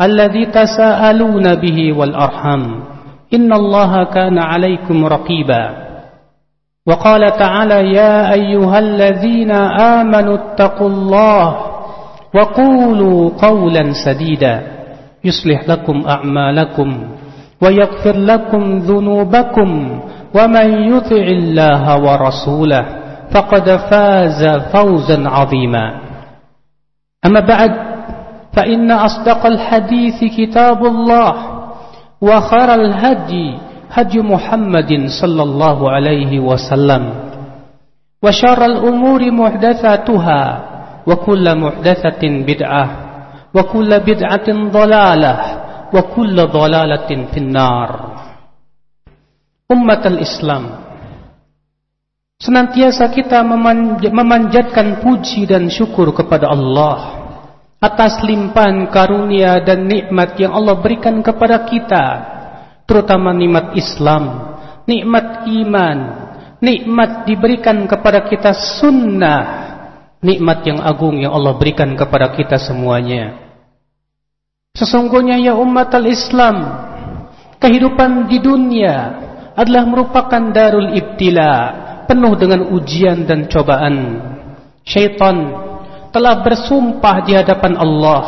الذي تساءلون به والأرحم إن الله كان عليكم رقيبا. وقال تعالى يا أيها الذين آمنوا اتقوا الله وقولوا قولا سديدا. يصلح لكم أعمالكم ويغفر لكم ذنوبكم ومن يطع الله ورسوله فقد فاز فوزا عظيما. أما بعد فإن أصدق الحديث كتاب الله وخير الهدي هدي محمد صلى الله عليه وسلم وشر الأمور محدثاتها وكل محدثة بدعة وكل بدعة ضلالة وكل ضلالة في النار أمة الإسلام Senantiasa kita memanjatkan puji dan syukur kepada Allah atas limpahan karunia dan nikmat yang Allah berikan kepada kita, terutama nikmat Islam, nikmat iman, nikmat diberikan kepada kita sunnah, nikmat yang agung yang Allah berikan kepada kita semuanya. Sesungguhnya ya umat al-Islam, kehidupan di dunia adalah merupakan darul ibtila, penuh dengan ujian dan cobaan. Syaitan telah bersumpah di hadapan Allah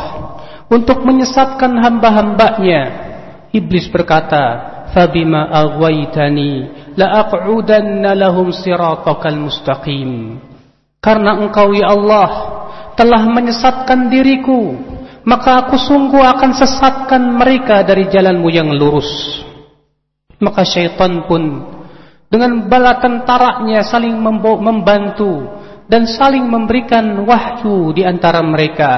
untuk menyesatkan hamba-hambanya. Iblis berkata, "Fabima aghwaytani la aq'udanna lahum siratakal mustaqim." Karena engkau ya Allah telah menyesatkan diriku, maka aku sungguh akan sesatkan mereka dari jalanmu yang lurus. Maka syaitan pun dengan bala tentaranya saling membantu dan saling memberikan wahyu di antara mereka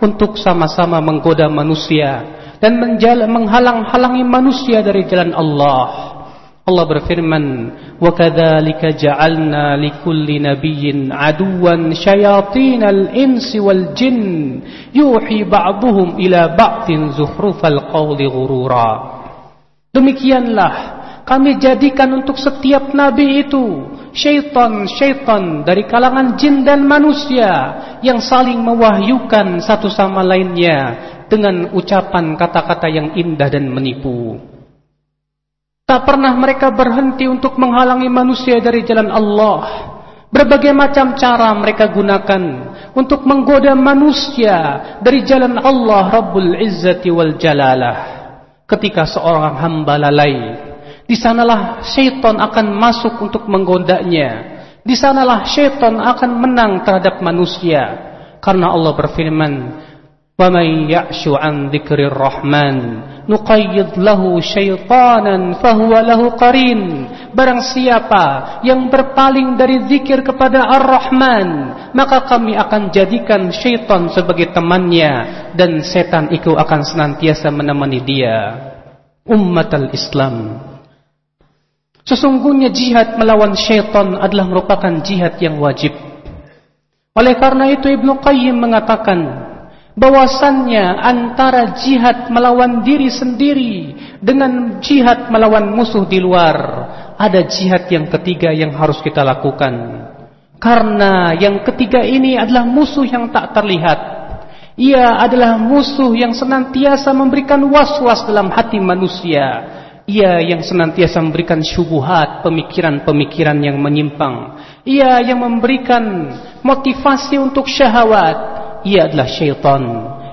untuk sama-sama menggoda manusia dan menghalang-halangi manusia dari jalan Allah. Allah berfirman, "Wa kadzalika ja'alna likulli nabiyyin aduwan syayatinal insi wal jin yuhi ba'dhum ila ba'dhin zukhrufal qawli ghurura." Demikianlah kami jadikan untuk setiap nabi itu syaitan-syaitan dari kalangan jin dan manusia yang saling mewahyukan satu sama lainnya dengan ucapan kata-kata yang indah dan menipu. Tak pernah mereka berhenti untuk menghalangi manusia dari jalan Allah. Berbagai macam cara mereka gunakan untuk menggoda manusia dari jalan Allah Rabbul Izzati wal Jalalah. Ketika seorang hamba lalai di sanalah syaitan akan masuk untuk menggodanya. Di sanalah syaitan akan menang terhadap manusia. Karena Allah berfirman, وَمَنْ يَعْشُ عَنْ ذِكْرِ الرَّحْمَنِ نُقَيِّضْ لَهُ شَيْطَانًا فَهُوَ لَهُ قَرِينٌ Barang siapa yang berpaling dari zikir kepada Ar-Rahman, maka kami akan jadikan syaitan sebagai temannya dan setan itu akan senantiasa menemani dia. Ummat al-Islam, Sesungguhnya jihad melawan syaitan adalah merupakan jihad yang wajib. Oleh karena itu Ibnu Qayyim mengatakan bahwasannya antara jihad melawan diri sendiri dengan jihad melawan musuh di luar ada jihad yang ketiga yang harus kita lakukan. Karena yang ketiga ini adalah musuh yang tak terlihat. Ia adalah musuh yang senantiasa memberikan was-was dalam hati manusia ia yang senantiasa memberikan syubuhat, pemikiran-pemikiran yang menyimpang. Ia yang memberikan motivasi untuk syahwat. Ia adalah syaitan.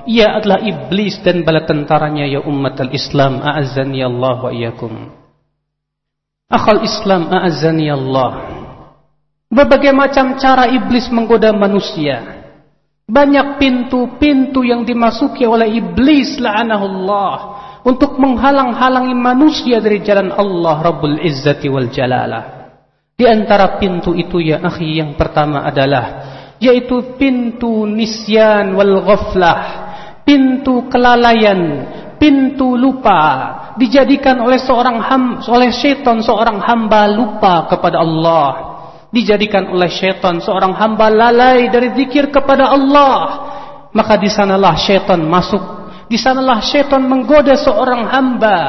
Ia adalah iblis dan bala tentaranya ya umat al-Islam. A'azzani Allah wa iyyakum. Akhal Islam a'azzani Allah. Berbagai macam cara iblis menggoda manusia. Banyak pintu-pintu yang dimasuki oleh iblis la'anahullah Untuk menghalang-halangi manusia dari jalan Allah Rabbul Izzati wal Jalalah Di antara pintu itu ya akhi yang pertama adalah Yaitu pintu nisyan wal ghaflah pintu kelalaian, pintu lupa dijadikan oleh seorang ham, oleh syaitan seorang hamba lupa kepada Allah. Dijadikan oleh syaitan seorang hamba lalai dari zikir kepada Allah. Maka di sanalah syaitan masuk. Di sanalah syaitan menggoda seorang hamba.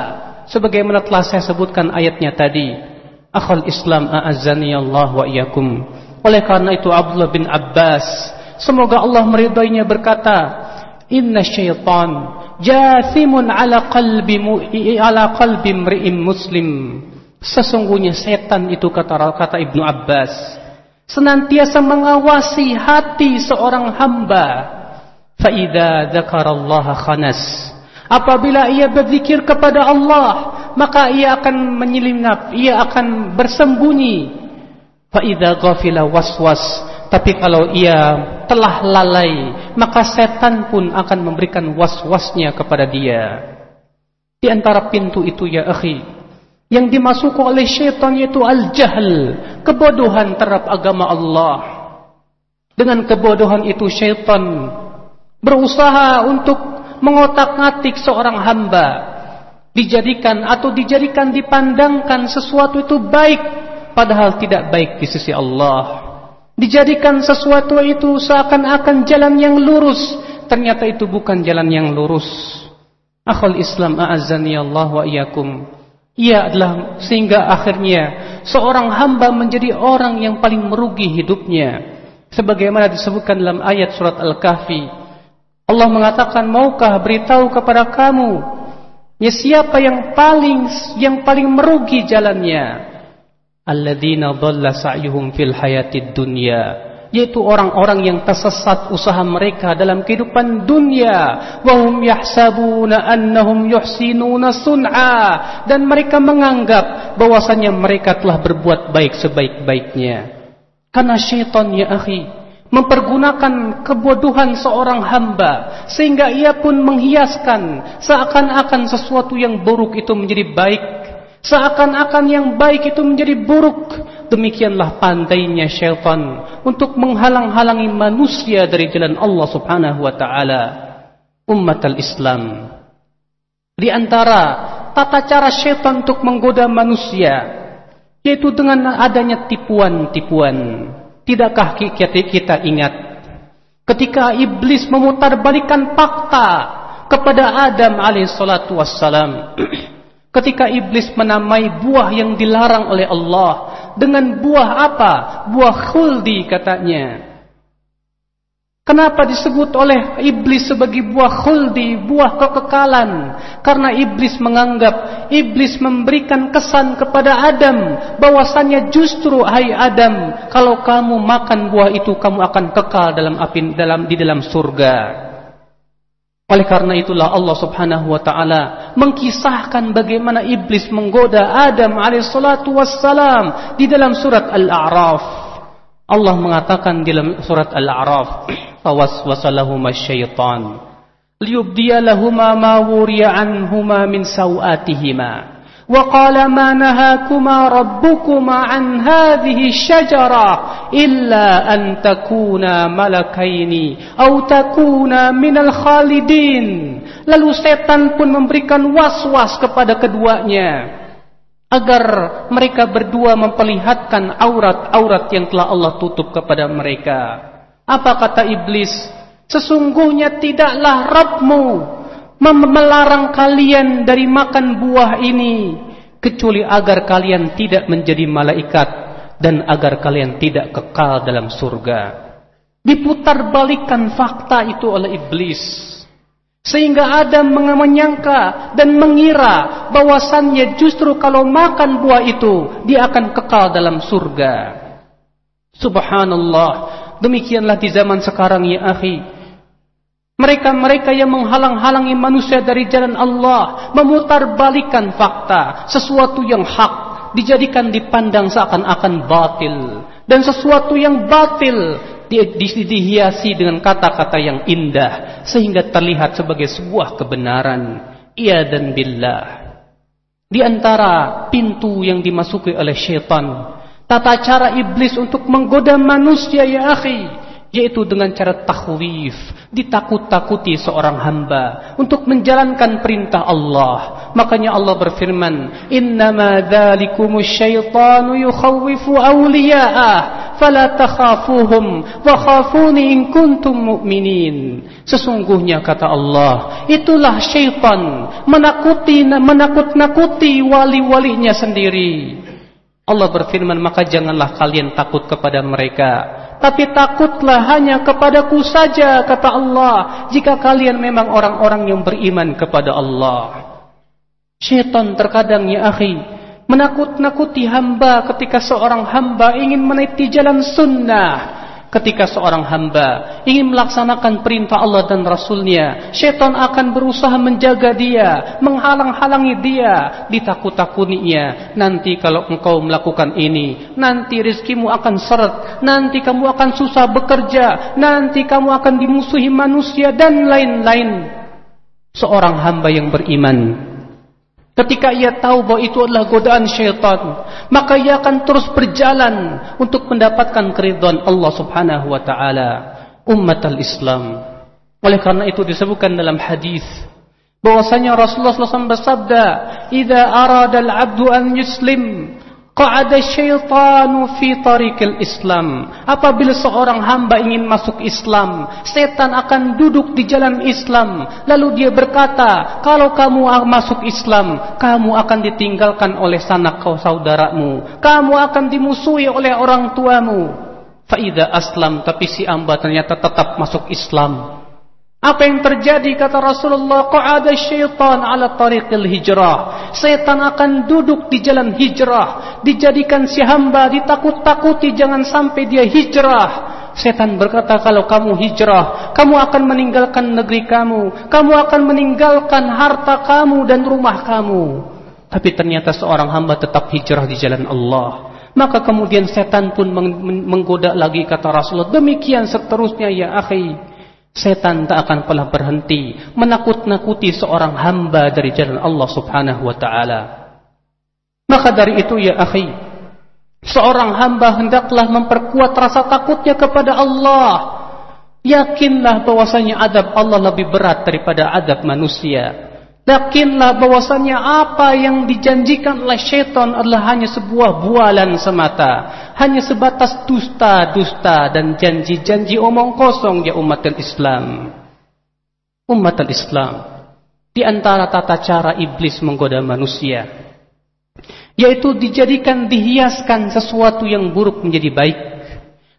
Sebagaimana telah saya sebutkan ayatnya tadi. Akhul Islam a'azzani Allah wa iyakum. Oleh karena itu Abdullah bin Abbas. Semoga Allah meridainya berkata. inna syaitan jathimun ala qalbi ala qalbi mri'in muslim sesungguhnya setan itu kata kata Ibnu Abbas senantiasa mengawasi hati seorang hamba fa idza dzakarallaha khanas apabila ia berzikir kepada Allah maka ia akan menyelinap ia akan bersembunyi fa idza ghafila waswas tapi kalau ia telah lalai, maka setan pun akan memberikan was-wasnya kepada dia. Di antara pintu itu ya akhi, yang dimasuki oleh syaitan yaitu al-jahl, kebodohan terhadap agama Allah. Dengan kebodohan itu syaitan berusaha untuk mengotak-ngatik seorang hamba. Dijadikan atau dijadikan dipandangkan sesuatu itu baik, padahal tidak baik di sisi Allah. Dijadikan sesuatu itu seakan-akan jalan yang lurus. Ternyata itu bukan jalan yang lurus. Akhul Islam a'azzani Allah wa iyakum. Ia adalah sehingga akhirnya seorang hamba menjadi orang yang paling merugi hidupnya. Sebagaimana disebutkan dalam ayat surat Al-Kahfi. Allah mengatakan, maukah beritahu kepada kamu ya siapa yang paling yang paling merugi jalannya? alladzina dhalla sa'yuhum fil hayatid dunya yaitu orang-orang yang tersesat usaha mereka dalam kehidupan dunia wahum yahsabuna annahum yuhsinuna sun'a dan mereka menganggap bahwasanya mereka telah berbuat baik sebaik-baiknya karena syaitan ya akhi mempergunakan kebodohan seorang hamba sehingga ia pun menghiaskan seakan-akan sesuatu yang buruk itu menjadi baik Seakan-akan yang baik itu menjadi buruk. Demikianlah pandainya syaitan untuk menghalang-halangi manusia dari jalan Allah subhanahu wa ta'ala. Umat al-Islam. Di antara tata cara syaitan untuk menggoda manusia. Yaitu dengan adanya tipuan-tipuan. Tidakkah kita ingat. Ketika iblis memutarbalikan fakta kepada Adam alaihissalatu wassalam. Ketika iblis menamai buah yang dilarang oleh Allah dengan buah apa? Buah khuldi katanya. Kenapa disebut oleh iblis sebagai buah khuldi, buah kekekalan? Karena iblis menganggap, iblis memberikan kesan kepada Adam bahwasannya justru hai Adam, kalau kamu makan buah itu kamu akan kekal dalam api dalam di dalam surga. Oleh karena itulah Allah subhanahu wa ta'ala mengkisahkan bagaimana iblis menggoda Adam alaihissalatu wassalam di dalam surat Al-A'raf. Allah mengatakan di dalam surat Al-A'raf, "Fawaswasalahuma syaitan liyubdiya lahuma ma wuriya anhuma min sawatihima." وقال ما نهاكما ربكما عن هذه الشجرة إلا أن تكونا ملكين أو تكونا من الخالدين Lalu setan pun memberikan was-was kepada keduanya agar mereka berdua memperlihatkan aurat-aurat yang telah Allah tutup kepada mereka. Apa kata iblis? Sesungguhnya tidaklah Rabbmu melarang kalian dari makan buah ini kecuali agar kalian tidak menjadi malaikat dan agar kalian tidak kekal dalam surga. Diputarbalikkan fakta itu oleh iblis. Sehingga Adam menyangka dan mengira bahwasannya justru kalau makan buah itu dia akan kekal dalam surga. Subhanallah. Demikianlah di zaman sekarang ya akhi Mereka-mereka yang menghalang-halangi manusia dari jalan Allah, memutarbalikan fakta, sesuatu yang hak dijadikan dipandang seakan-akan batil dan sesuatu yang batil di, di, dihiasi dengan kata-kata yang indah sehingga terlihat sebagai sebuah kebenaran. Ia dan billah. Di antara pintu yang dimasuki oleh syaitan, tata cara iblis untuk menggoda manusia ya akhi, yaitu dengan cara takhwif, ditakut-takuti seorang hamba untuk menjalankan perintah Allah. Makanya Allah berfirman, "Innama dzalikumus syaitanu yukhawwifu awliya'ah, fala takhafuhum wa khafuni in kuntum mu'minin." Sesungguhnya kata Allah, itulah syaitan menakuti menakut-nakuti wali-walinya sendiri. Allah berfirman, maka janganlah kalian takut kepada mereka tapi takutlah hanya kepadaku saja kata Allah jika kalian memang orang-orang yang beriman kepada Allah. Syaitan terkadang ya akhi menakut-nakuti hamba ketika seorang hamba ingin menaiki jalan sunnah Ketika seorang hamba ingin melaksanakan perintah Allah dan Rasulnya, syaitan akan berusaha menjaga dia, menghalang-halangi dia, ditakut-takutinya. Nanti kalau engkau melakukan ini, nanti rizkimu akan seret, nanti kamu akan susah bekerja, nanti kamu akan dimusuhi manusia dan lain-lain. Seorang hamba yang beriman Ketika ia tahu bahwa itu adalah godaan syaitan, maka ia akan terus berjalan untuk mendapatkan keridhaan Allah Subhanahu wa taala. Umat al-Islam. Oleh karena itu disebutkan dalam hadis bahwasanya Rasulullah SAW bersabda, "Idza arada al-'abdu an yuslim, Qa'ada syaitanu fi tariqil Islam. Apabila seorang hamba ingin masuk Islam, setan akan duduk di jalan Islam. Lalu dia berkata, kalau kamu masuk Islam, kamu akan ditinggalkan oleh sanak kau saudaramu. Kamu akan dimusuhi oleh orang tuamu. Faida aslam, tapi si hamba ternyata tetap masuk Islam. Apa yang terjadi kata Rasulullah qa'ada syaitan ala tariqil hijrah. Setan akan duduk di jalan hijrah dijadikan si hamba ditakut-takuti jangan sampai dia hijrah. Setan berkata kalau kamu hijrah kamu akan meninggalkan negeri kamu kamu akan meninggalkan harta kamu dan rumah kamu. Tapi ternyata seorang hamba tetap hijrah di jalan Allah. Maka kemudian setan pun menggoda lagi kata Rasulullah demikian seterusnya ya akhi Setan tak akan pernah berhenti menakut-nakuti seorang hamba dari jalan Allah Subhanahu wa taala. Maka dari itu ya akhi, seorang hamba hendaklah memperkuat rasa takutnya kepada Allah. Yakinlah bahwasanya adab Allah lebih berat daripada adab manusia. Yakinlah bahwasanya apa yang dijanjikan oleh syaitan adalah hanya sebuah bualan semata. Hanya sebatas dusta-dusta dan janji-janji omong kosong ya umat Islam. Umat Islam. Di antara tata cara iblis menggoda manusia. Yaitu dijadikan, dihiaskan sesuatu yang buruk menjadi baik.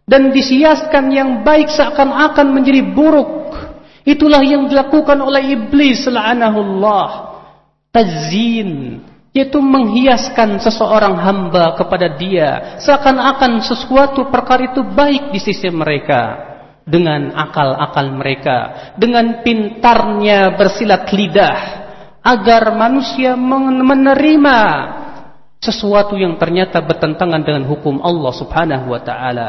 Dan disiaskan yang baik seakan-akan menjadi buruk Itulah yang dilakukan oleh iblis la'anahullah. Tazin. Yaitu menghiaskan seseorang hamba kepada dia. Seakan-akan sesuatu perkara itu baik di sisi mereka. Dengan akal-akal mereka. Dengan pintarnya bersilat lidah. Agar manusia menerima sesuatu yang ternyata bertentangan dengan hukum Allah subhanahu wa ta'ala.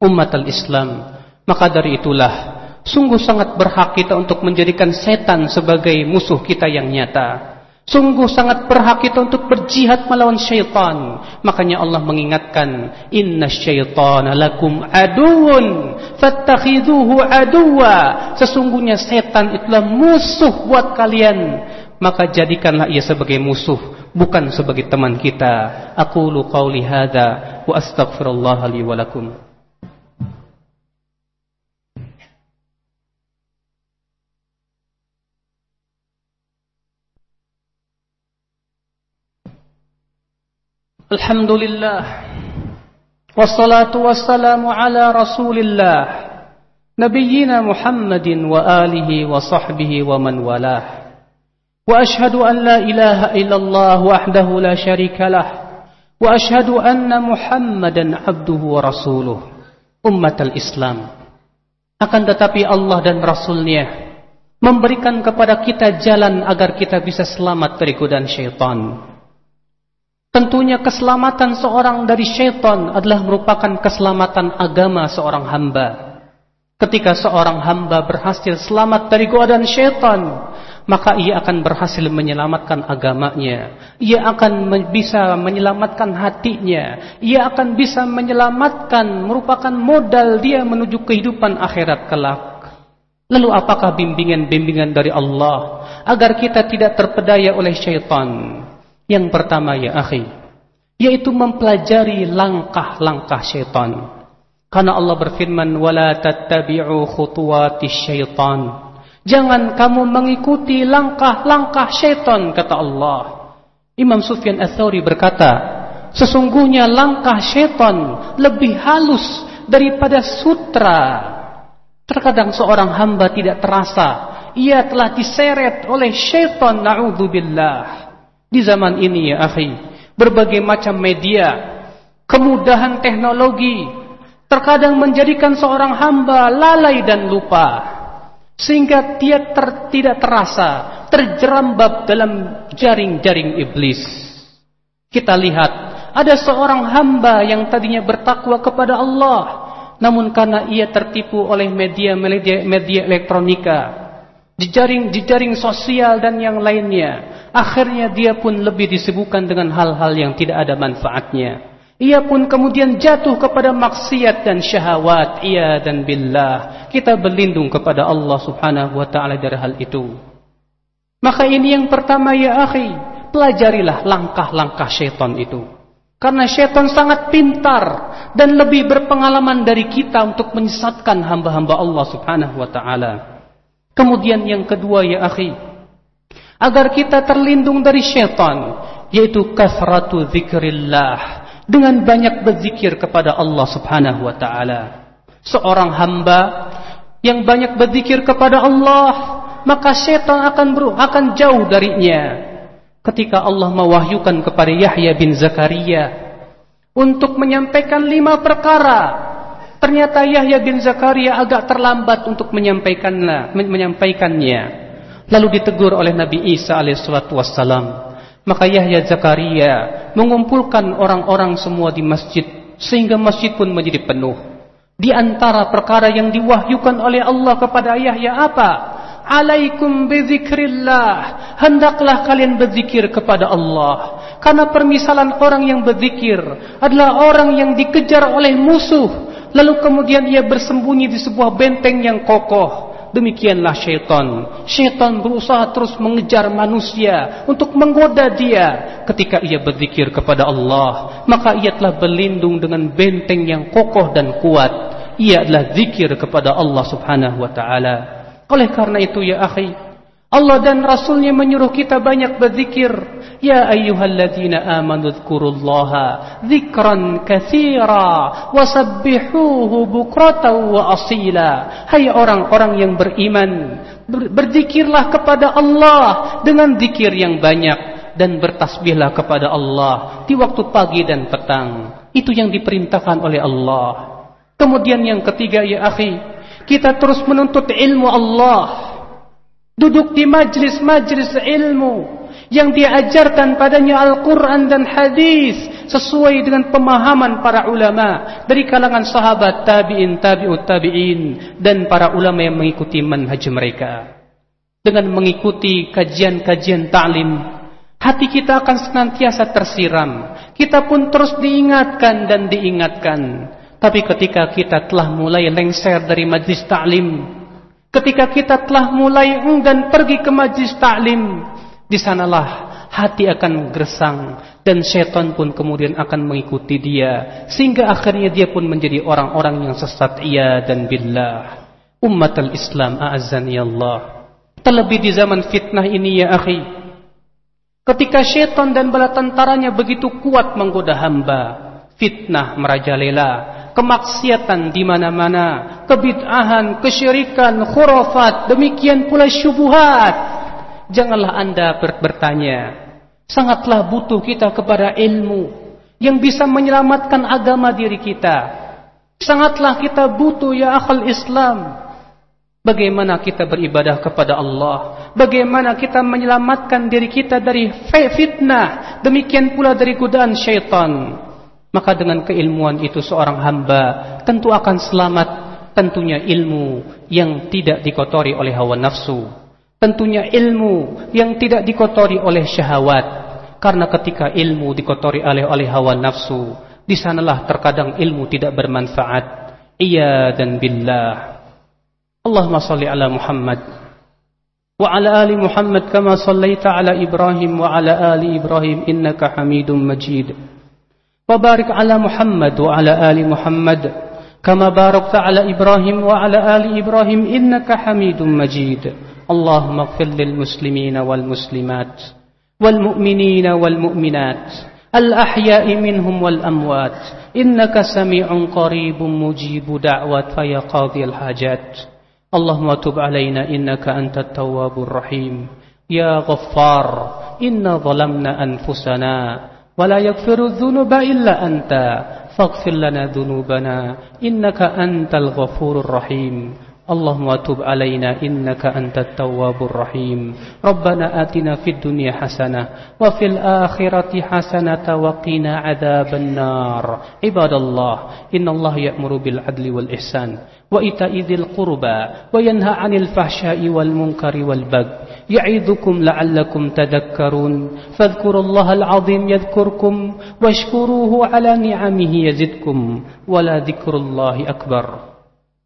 Umat al-Islam. Maka dari itulah Sungguh sangat berhak kita untuk menjadikan setan sebagai musuh kita yang nyata. Sungguh sangat berhak kita untuk berjihad melawan syaitan. Makanya Allah mengingatkan, Inna syaitana lakum aduun, fattakhiduhu aduwa. Sesungguhnya setan itulah musuh buat kalian. Maka jadikanlah ia sebagai musuh, bukan sebagai teman kita. Aku lu qawli hadha, wa astaghfirullah walakum. الحمد لله والصلاة والسلام على رسول الله نبينا محمد وآله وصحبه ومن والاه وأشهد أن لا إله إلا الله وحده لا شريك له وأشهد أن محمدا عبده ورسوله أمة الإسلام akan tetapi Allah dan Rasulnya memberikan kepada kita jalan agar kita bisa selamat dari godaan syaitan. Tentunya keselamatan seorang dari syaitan adalah merupakan keselamatan agama seorang hamba. Ketika seorang hamba berhasil selamat dari godaan syaitan, maka ia akan berhasil menyelamatkan agamanya. Ia akan bisa menyelamatkan hatinya. Ia akan bisa menyelamatkan merupakan modal dia menuju kehidupan akhirat kelak. Lalu apakah bimbingan-bimbingan dari Allah agar kita tidak terpedaya oleh syaitan? Yang pertama ya akhi, yaitu mempelajari langkah-langkah syaitan. Karena Allah berfirman, "Wala tattabi'u khutuwati syaitan." Jangan kamu mengikuti langkah-langkah syaitan kata Allah. Imam Sufyan Ats-Tsauri berkata, sesungguhnya langkah syaitan lebih halus daripada sutra Terkadang seorang hamba tidak terasa ia telah diseret oleh syaitan naudzubillah. Di zaman ini ya akhi, berbagai macam media, kemudahan teknologi terkadang menjadikan seorang hamba lalai dan lupa sehingga dia ter, tidak terasa terjerambab dalam jaring-jaring iblis. Kita lihat ada seorang hamba yang tadinya bertakwa kepada Allah namun karena ia tertipu oleh media-media elektronika, jejaring-jejaring sosial dan yang lainnya, akhirnya dia pun lebih disibukkan dengan hal-hal yang tidak ada manfaatnya. Ia pun kemudian jatuh kepada maksiat dan syahwat. Ia dan billah. Kita berlindung kepada Allah subhanahu wa ta'ala dari hal itu. Maka ini yang pertama ya akhi. Pelajarilah langkah-langkah syaitan itu. Karena syaitan sangat pintar dan lebih berpengalaman dari kita untuk menyesatkan hamba-hamba Allah subhanahu wa ta'ala. Kemudian yang kedua ya akhi. Agar kita terlindung dari syaitan. Yaitu kasratu zikrillah. Dengan banyak berzikir kepada Allah subhanahu wa ta'ala. Seorang hamba yang banyak berzikir kepada Allah. Maka syaitan akan, akan jauh darinya ketika Allah mewahyukan kepada Yahya bin Zakaria untuk menyampaikan lima perkara. Ternyata Yahya bin Zakaria agak terlambat untuk menyampaikannya. menyampaikannya. Lalu ditegur oleh Nabi Isa alaihissalatu wassalam. Maka Yahya Zakaria mengumpulkan orang-orang semua di masjid sehingga masjid pun menjadi penuh. Di antara perkara yang diwahyukan oleh Allah kepada Yahya apa? alaikum bizikrillah hendaklah kalian berzikir kepada Allah karena permisalan orang yang berzikir adalah orang yang dikejar oleh musuh lalu kemudian ia bersembunyi di sebuah benteng yang kokoh. Demikianlah syaitan. Syaitan berusaha terus mengejar manusia untuk menggoda dia. Ketika ia berzikir kepada Allah maka ia telah berlindung dengan benteng yang kokoh dan kuat. Ia adalah zikir kepada Allah subhanahu wa ta'ala. Oleh karena itu ya akhi, Allah dan Rasulnya menyuruh kita banyak berzikir. Ya ayyuhalladzina amanu dzkurullaha dzikran katsira wasabbihuhu bukratan wa asila. Hai orang-orang yang beriman, berzikirlah kepada Allah dengan zikir yang banyak dan bertasbihlah kepada Allah di waktu pagi dan petang. Itu yang diperintahkan oleh Allah. Kemudian yang ketiga ya akhi, kita terus menuntut ilmu Allah. Duduk di majlis-majlis ilmu yang diajarkan padanya Al-Quran dan hadis sesuai dengan pemahaman para ulama dari kalangan sahabat tabi'in, tabi'ut tabi'in dan para ulama yang mengikuti manhaj mereka. Dengan mengikuti kajian-kajian ta'lim, hati kita akan senantiasa tersiram. Kita pun terus diingatkan dan diingatkan tapi ketika kita telah mulai lengser dari majlis ta'lim, ketika kita telah mulai enggan pergi ke majlis ta'lim, di sanalah hati akan gersang dan setan pun kemudian akan mengikuti dia sehingga akhirnya dia pun menjadi orang-orang yang sesat ia dan billah. Umat al-Islam a'azzani Allah. Terlebih di zaman fitnah ini ya akhi. Ketika syaitan dan bala tentaranya begitu kuat menggoda hamba, fitnah merajalela, kemaksiatan di mana-mana, kebid'ahan, kesyirikan, khurafat, demikian pula syubhat. Janganlah Anda bertanya. Sangatlah butuh kita kepada ilmu yang bisa menyelamatkan agama diri kita. Sangatlah kita butuh ya akal Islam. Bagaimana kita beribadah kepada Allah? Bagaimana kita menyelamatkan diri kita dari fitnah? Demikian pula dari godaan syaitan. Maka dengan keilmuan itu seorang hamba Tentu akan selamat. Tentunya ilmu yang tidak dikotori oleh hawa nafsu Tentunya ilmu yang tidak dikotori oleh syahwat. Karena ketika ilmu dikotori oleh oleh hawa nafsu, di sanalah terkadang ilmu tidak bermanfaat. Iya dan billah. Allahumma salli ala Muhammad wa ala ali Muhammad kama sallaita ala Ibrahim wa ala ali Ibrahim innaka Hamidum Majid. Wa barik ala Muhammad wa ala ali Muhammad kama barakta ala Ibrahim wa ala ali Ibrahim innaka Hamidum Majid. اللهم اغفر للمسلمين والمسلمات والمؤمنين والمؤمنات الأحياء منهم والأموات إنك سميع قريب مجيب دعوة فيا قاضي الحاجات اللهم تب علينا إنك أنت التواب الرحيم يا غفار إنا ظلمنا أنفسنا ولا يغفر الذنوب إلا أنت فاغفر لنا ذنوبنا إنك أنت الغفور الرحيم اللهم تب علينا إنك أنت التواب الرحيم. ربنا آتنا في الدنيا حسنة وفي الآخرة حسنة وقنا عذاب النار. عباد الله إن الله يأمر بالعدل والإحسان وإيتاء ذي القربى وينهى عن الفحشاء والمنكر والبغي. يعظكم لعلكم تذكرون. فاذكروا الله العظيم يذكركم واشكروه على نعمه يزدكم. ولا ذكر الله أكبر.